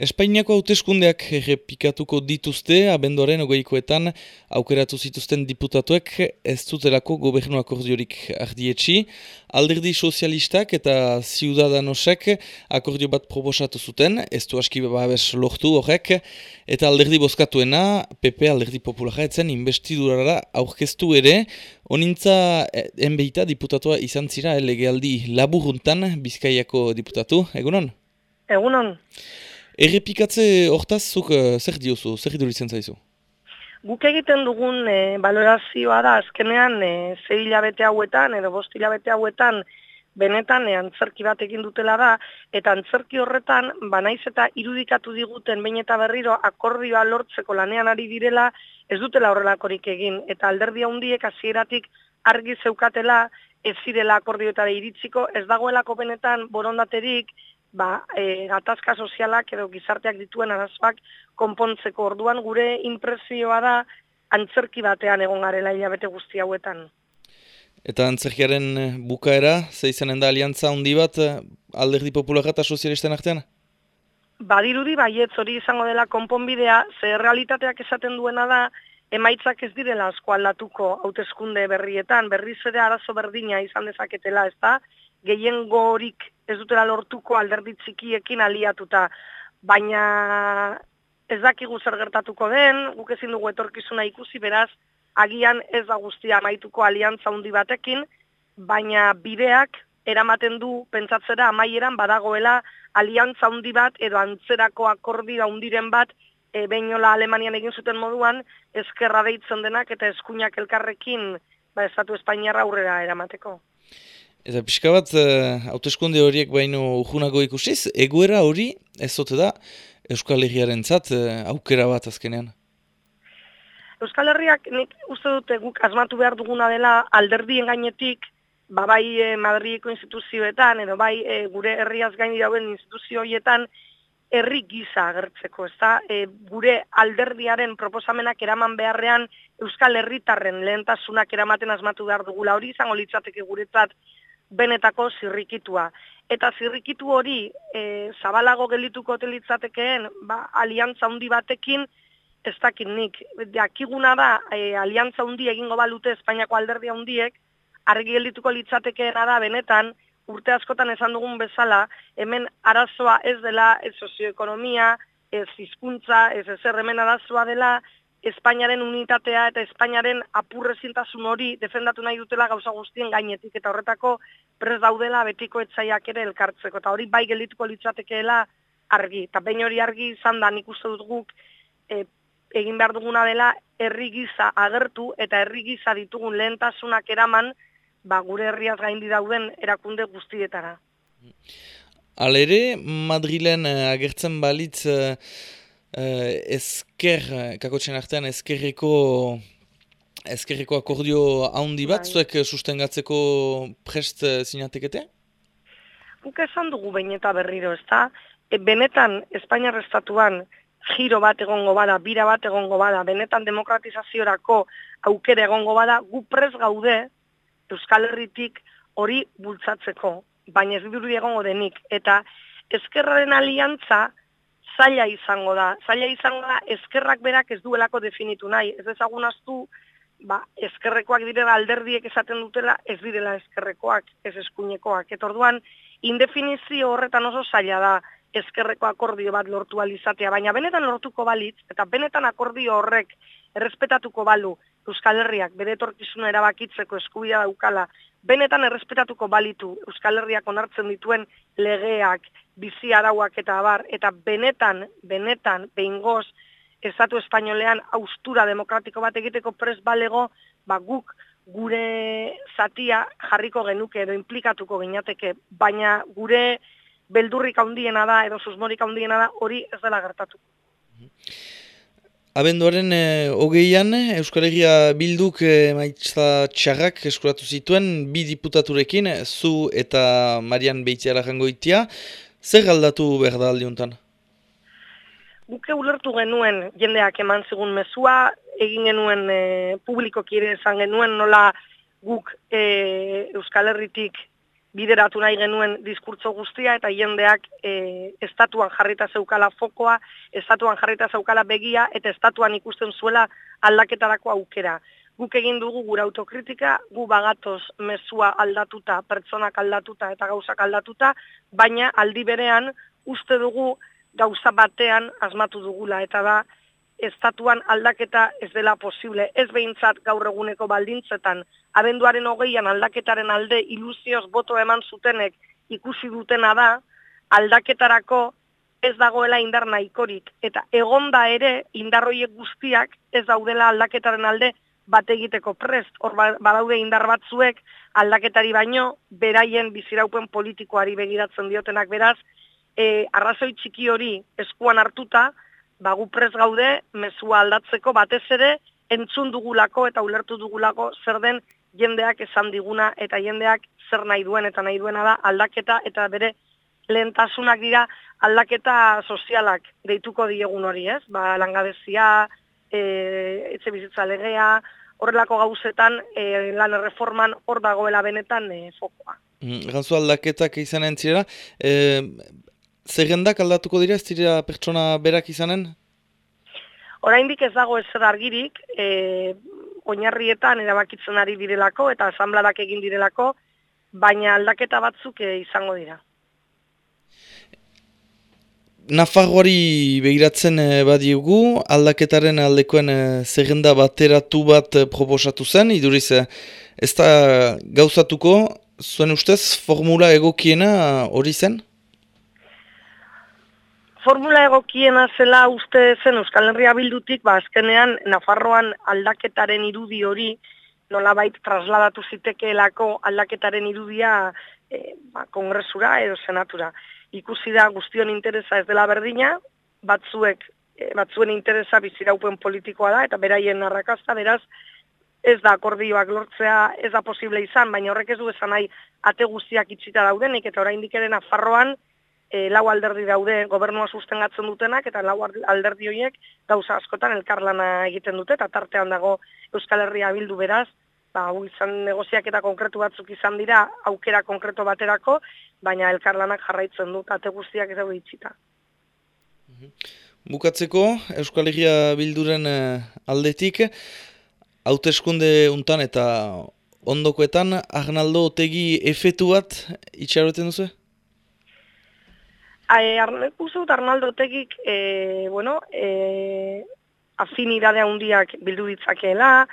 Espainiako hauteskundeak errepikatuko dituzte, abendoren ogoikoetan aukeratu zituzten diputatuek ez zutelako gobernu akordiorik ardietxi. Alderdi sozialistak eta ziudadanosek akordio bat proposatu zuten, ez du aski babes lortu horrek, eta alderdi bozkatuena, PP alderdi populara etzen investidurara aurkeztu ere, onintza enbeita diputatua izan zira legealdi laburuntan bizkaiako diputatu, egunon? Egunon. Errepikatze hortaz, zuk uh, zer diozu, zer iduritzen zaizu? Guk egiten dugun e, balorazioa da, azkenean, e, ze hilabete hauetan, edo bost hilabete hauetan, benetan e, antzerki bat egin dutela da, eta antzerki horretan, banaiz eta irudikatu diguten, bain eta berriro, akordioa lortzeko lanean ari direla, ez dutela horrelakorik egin, eta alderdia hundiek hasieratik argi zeukatela, ez zirela akordioetara iritsiko, ez dagoelako benetan borondaterik, ba, e, gatazka sozialak edo gizarteak dituen arazoak konpontzeko orduan gure impresioa da antzerki batean egon garela hilabete guzti hauetan. Eta antzerkiaren e, bukaera, ze izanen da aliantza handi bat e, alderdi populara eta sozialisten artean? Badirudi, baietz hori izango dela konponbidea, ze realitateak esaten duena da, emaitzak ez direla asko aldatuko hauteskunde berrietan, berriz ere arazo berdina izan dezaketela, ez da? Gehien gorik ez dutela lortuko alderdi txikiekin aliatuta, baina ez dakigu zer gertatuko den, guk ezin dugu etorkizuna ikusi, beraz, agian ez da guztia amaituko aliantza handi batekin, baina bideak eramaten du pentsatzera amaieran badagoela aliantza handi bat edo antzerako akordia handiren bat e, behinola Alemanian egin zuten moduan eskerra deitzen denak eta eskuinak elkarrekin ba, Estatu Espainiarra aurrera eramateko. Eta pixka bat, uh, hauteskunde horiek baino ujunago ikusiz, egoera hori ez zote da Euskal Herriaren zat uh, aukera bat azkenean? Euskal Herriak nik uste dute guk asmatu behar duguna dela alderdien gainetik, ba bai e, Madrideko instituzioetan, edo bai e, gure herriaz gaini dauen instituzioietan, herri giza agertzeko, ez da? E, gure alderdiaren proposamenak eraman beharrean Euskal Herritarren lehentasunak eramaten asmatu behar dugula hori, izango litzateke guretzat benetako zirrikitua. Eta zirrikitu hori e, zabalago gelituko telitzatekeen ba, aliantza handi batekin, ez dakit nik. Jakiguna da, e, aliantza handi egingo balute Espainiako alderdi handiek, argi gelituko litzatekeena da benetan, urte askotan esan dugun bezala, hemen arazoa ez dela ez sozioekonomia, ez hizkuntza, ez ezer hemen arazoa dela, Espainiaren unitatea eta Espainiaren apurrezintasun hori defendatu nahi dutela gauza guztien gainetik eta horretako prez daudela betiko etzaiak ere elkartzeko eta hori bai gelituko litzatekeela argi. Eta bain hori argi izan da nik uste dut guk e, egin behar duguna dela herri giza agertu eta herri giza ditugun lehentasunak eraman ba, gure herriaz gaindi dauden erakunde guztietara. Alere, Madrilen uh, agertzen balitz... Uh uh, ezker, eh, kakotxen artean, ezkerreko ezkerreko akordio haundi bat, bai. zuek sustengatzeko prest zinatekete? Guk esan dugu behin eta berriro, ez da? E, benetan, Espainiar Estatuan, giro bat egongo bada, bira bat egongo bada, benetan demokratizaziorako aukere egongo bada, gu pres gaude Euskal Herritik hori bultzatzeko, baina ez bidurri egongo denik. Eta ezkerraren aliantza, zaila izango da. Zaila izango da, eskerrak berak ez duelako definitu nahi. Ez ezagun astu, ba, eskerrekoak direla alderdiek esaten dutela, ez direla eskerrekoak, ez eskuinekoak. Eta orduan, indefinizio horretan oso zaila da eskerreko akordio bat lortu alizatea, baina benetan lortuko balitz, eta benetan akordio horrek errespetatuko balu Euskal Herriak bere etorkizuna erabakitzeko eskubidea daukala, benetan errespetatuko balitu Euskal Herriak onartzen dituen legeak, bizi arauak eta abar, eta benetan, benetan, behingoz, Estatu Espainolean austura demokratiko bat egiteko pres balego, ba guk gure zatia jarriko genuke edo implikatuko ginateke, baina gure beldurrik handiena da edo susmorik handiena da hori ez dela gertatuko. Abenduaren e, hogeian, Euskal Herria Bilduk e, maitza txarrak eskuratu zituen, bi diputaturekin, zu eta Marian Beitziara jangoitia. Zer galdatu behar da aldiuntan? Buke ulertu genuen jendeak eman zigun mezua, egin genuen e, publiko kire esan genuen nola guk e, Euskal Herritik bideratu nahi genuen diskurtso guztia eta jendeak e, estatuan jarrita zeukala fokoa, estatuan jarrita zeukala begia eta estatuan ikusten zuela aldaketarako aukera. Guk egin dugu gure autokritika, gu bagatoz mezua aldatuta, pertsonak aldatuta eta gauzak aldatuta, baina aldi berean uste dugu gauza batean asmatu dugula eta da estatuan aldaketa ez dela posible. Ez behintzat gaur eguneko baldintzetan, abenduaren hogeian aldaketaren alde ilusioz boto eman zutenek ikusi dutena da, aldaketarako ez dagoela indar nahikorik. Eta egonda ere, indarroiek guztiak ez daudela aldaketaren alde bat egiteko prest. Hor ba, badaude indar batzuek aldaketari baino, beraien biziraupen politikoari begiratzen diotenak beraz, e, arrazoi txiki hori eskuan hartuta, bagu prez gaude mezua aldatzeko batez ere entzun dugulako eta ulertu dugulako zer den jendeak esan diguna eta jendeak zer nahi duen eta nahi duena da aldaketa eta bere lehentasunak dira aldaketa sozialak deituko diegun hori, ez? Ba, langabezia, e, etxe bizitza legea, horrelako gauzetan e, lan erreforman hor dagoela benetan e, fokoa. Mm, Ganzu aldaketak izan entzirela, e, Zerrendak aldatuko dira, ez dira pertsona berak izanen? Oraindik ez dago ezer argirik, e, oinarrietan erabakitzen ari direlako eta asanbladak egin direlako, baina aldaketa batzuk e, izango dira. Nafarroari begiratzen e, badiugu, aldaketaren aldekoen e, zerrenda bateratu bat proposatu zen, iduriz ez da gauzatuko, zuen ustez formula egokiena hori zen? Formula egokiena zela uste zen Euskal Herria bildutik, ba, azkenean Nafarroan aldaketaren irudi hori, nolabait trasladatu zitekeelako aldaketaren irudia e, ba, kongresura edo senatura. Ikusi da guztion interesa ez dela berdina, batzuek, e, batzuen interesa biziraupen politikoa da, eta beraien narrakazta, beraz, ez da akordioak lortzea, ez da posible izan, baina horrek ez du esan nahi ate guztiak itxita daudenik, eta oraindik ere Nafarroan, e, lau alderdi daude gobernua sustengatzen dutenak eta lau alderdi horiek gauza askotan elkarlana egiten dute eta tartean dago Euskal Herria bildu beraz, ba, izan negoziak eta konkretu batzuk izan dira aukera konkreto baterako, baina elkarlanak jarraitzen dut, ate guztiak ez itxita. Bukatzeko, Euskal Herria bilduren eh, aldetik, hauteskunde untan eta ondokoetan, Arnaldo Otegi efetu bat itxaroten duzu? Uste Arnaldo Tegik, e, bueno, e, afinidadea handiak bildu ditzakeela,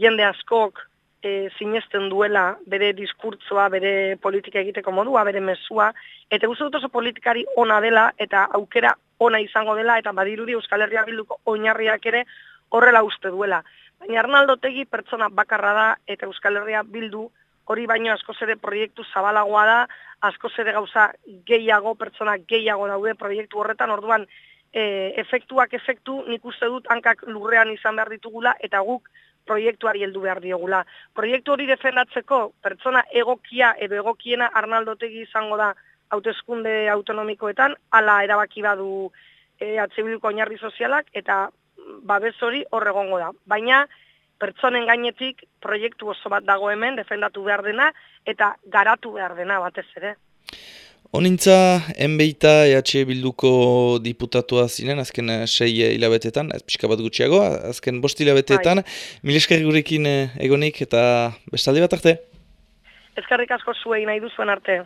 jende askok e, sinesten duela bere diskurtzoa, bere politika egiteko modua, bere mezua, eta uste dut oso politikari ona dela, eta aukera ona izango dela, eta badirudi Euskal Herria bilduko oinarriak ere horrela uste duela. Baina Arnaldo Tegi pertsona bakarra da, eta Euskal Herria bildu hori baino asko ere proiektu zabalagoa da, asko ere gauza gehiago, pertsona gehiago daude proiektu horretan, orduan e, efektuak efektu nik uste dut hankak lurrean izan behar ditugula eta guk proiektuari heldu behar diogula. Proiektu hori defendatzeko pertsona egokia edo egokiena arnaldotegi izango da hauteskunde autonomikoetan, ala erabaki badu e, atzibiluko oinarri sozialak eta babes hori horregongo da. Baina, pertsonen gainetik proiektu oso bat dago hemen defendatu behar dena eta garatu behar dena batez ere. Onintza, enbeita EH Bilduko diputatua zinen, azken eh, sei hilabetetan, ez pixka bat gutxiago, azken bost hilabetetan, mileskarri gurekin eh, egonik eta bestaldi bat arte? Ezkarrik asko zuei nahi duzuen arte.